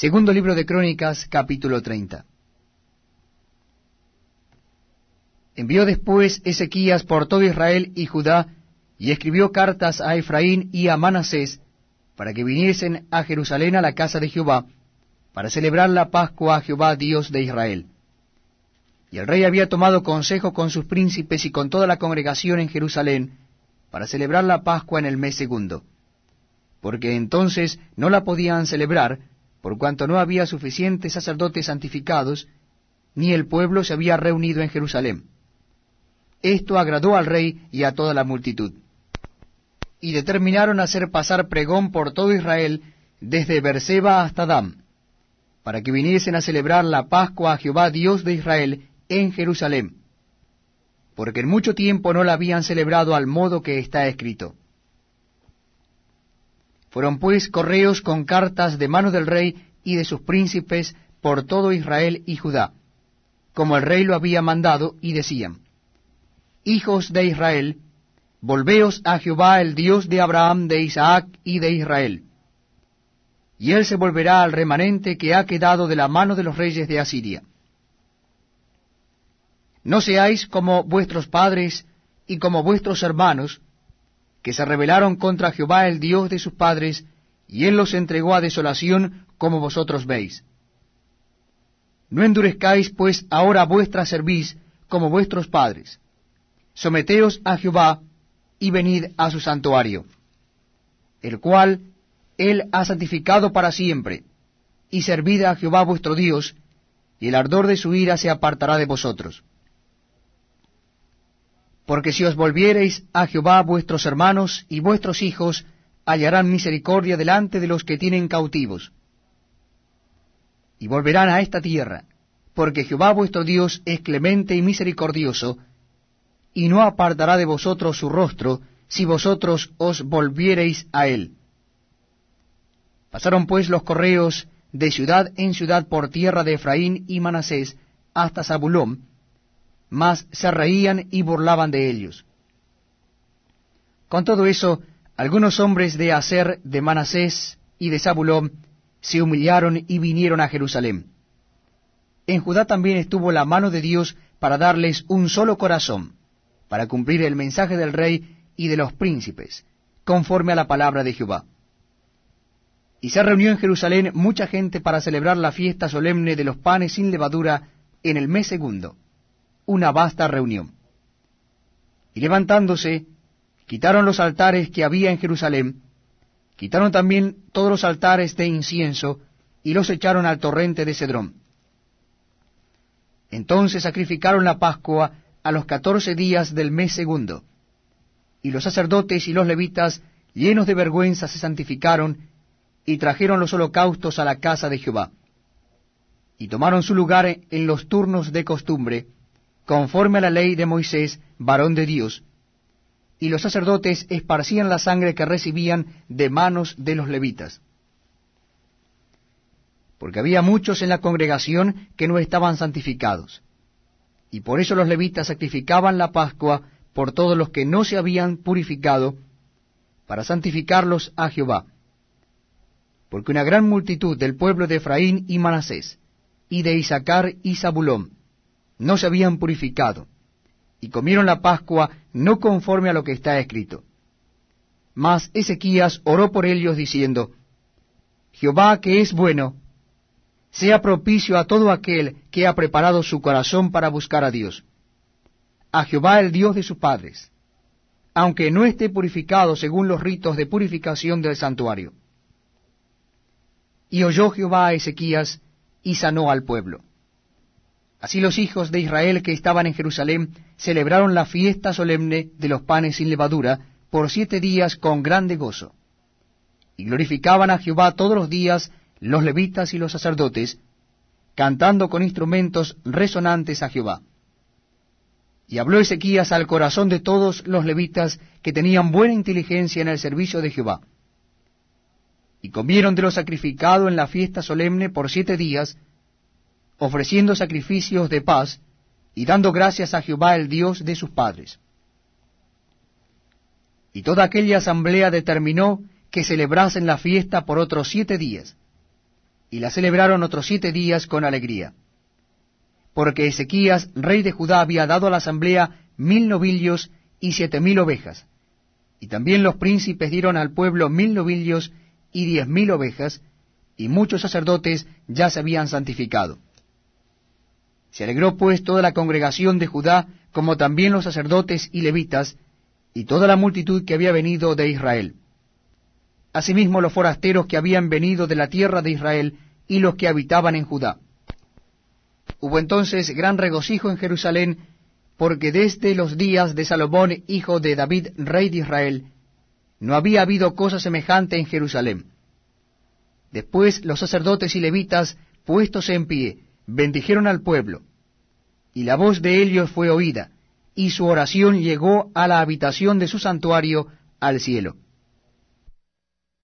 Segundo libro de Crónicas, capítulo 30. Envió después Ezequías por todo Israel y Judá, y escribió cartas a Efraín y a Manasés, para que viniesen a Jerusalén a la casa de Jehová, para celebrar la Pascua a Jehová Dios de Israel. Y el rey había tomado consejo con sus príncipes y con toda la congregación en Jerusalén, para celebrar la Pascua en el mes segundo, porque entonces no la podían celebrar, por cuanto no había suficientes sacerdotes santificados, ni el pueblo se había reunido en Jerusalén. Esto agradó al rey y a toda la multitud. Y determinaron hacer pasar pregón por todo Israel, desde Berseba hasta Dam, para que viniesen a celebrar la Pascua a Jehová Dios de Israel en Jerusalén, porque en mucho tiempo no la habían celebrado al modo que está escrito. Fueron pues correos con cartas de mano del rey y de sus príncipes por todo Israel y Judá, como el rey lo había mandado, y decían, Hijos de Israel, volveos a Jehová el Dios de Abraham, de Isaac y de Israel. Y él se volverá al remanente que ha quedado de la mano de los reyes de Asiria. No seáis como vuestros padres y como vuestros hermanos, que se rebelaron contra Jehová el Dios de sus padres, y él los entregó a desolación, como vosotros veis. No endurezcáis pues ahora vuestra cerviz como vuestros padres. Someteos a Jehová y venid a su santuario, el cual él ha santificado para siempre, y servid a Jehová vuestro Dios, y el ardor de su ira se apartará de vosotros. Porque si os volviereis a Jehová vuestros hermanos y vuestros hijos hallarán misericordia delante de los que tienen cautivos. Y volverán a esta tierra, porque Jehová vuestro Dios es clemente y misericordioso, y no apartará de vosotros su rostro, si vosotros os volviereis a él. Pasaron pues los correos de ciudad en ciudad por tierra de Efraín y Manasés hasta Zabulón, mas se reían y burlaban de ellos. Con todo eso, algunos hombres de Aser, de Manasés y de Zabulón se humillaron y vinieron a Jerusalén. En Judá también estuvo la mano de Dios para darles un solo corazón, para cumplir el mensaje del rey y de los príncipes, conforme a la palabra de Jehová. Y se reunió en Jerusalén mucha gente para celebrar la fiesta solemne de los panes sin levadura en el mes segundo una vasta reunión. Y levantándose, quitaron los altares que había en Jerusalén, quitaron también todos los altares de incienso, y los echaron al torrente de Cedrón. Entonces sacrificaron la Pascua a los catorce días del mes segundo, y los sacerdotes y los levitas, llenos de vergüenza, se santificaron, y trajeron los holocaustos a la casa de Jehová. Y tomaron su lugar en los turnos de costumbre, conforme a la ley de Moisés, varón de Dios, y los sacerdotes esparcían la sangre que recibían de manos de los levitas. Porque había muchos en la congregación que no estaban santificados, y por eso los levitas sacrificaban la Pascua por todos los que no se habían purificado, para santificarlos a Jehová. Porque una gran multitud del pueblo de Efraín y Manasés, y de Isaacar y Zabulón, no se habían purificado, y comieron la Pascua no conforme a lo que está escrito. Mas Ezequías oró por ellos diciendo, Jehová que es bueno, sea propicio a todo aquel que ha preparado su corazón para buscar a Dios, a Jehová el Dios de sus padres, aunque no esté purificado según los ritos de purificación del santuario. Y oyó Jehová a Ezequías y sanó al pueblo. Así los hijos de Israel que estaban en Jerusalén celebraron la fiesta solemne de los panes sin levadura por siete días con grande gozo. Y glorificaban a Jehová todos los días los levitas y los sacerdotes, cantando con instrumentos resonantes a Jehová. Y habló Ezequías al corazón de todos los levitas que tenían buena inteligencia en el servicio de Jehová. Y comieron de lo sacrificado en la fiesta solemne por siete días, ofreciendo sacrificios de paz y dando gracias a Jehová el Dios de sus padres. Y toda aquella asamblea determinó que celebrasen la fiesta por otros siete días, y la celebraron otros siete días con alegría. Porque Ezequías, rey de Judá, había dado a la asamblea mil novillos y siete mil ovejas. Y también los príncipes dieron al pueblo mil novillos y diez mil ovejas, y muchos sacerdotes ya se habían santificado. Se alegró pues toda la congregación de Judá, como también los sacerdotes y levitas, y toda la multitud que había venido de Israel. Asimismo los forasteros que habían venido de la tierra de Israel y los que habitaban en Judá. Hubo entonces gran regocijo en Jerusalén, porque desde los días de Salomón, hijo de David, rey de Israel, no había habido cosa semejante en Jerusalén. Después los sacerdotes y levitas, puestos en pie, bendijeron al pueblo, y la voz de ellos fue oída, y su oración llegó a la habitación de su santuario al cielo.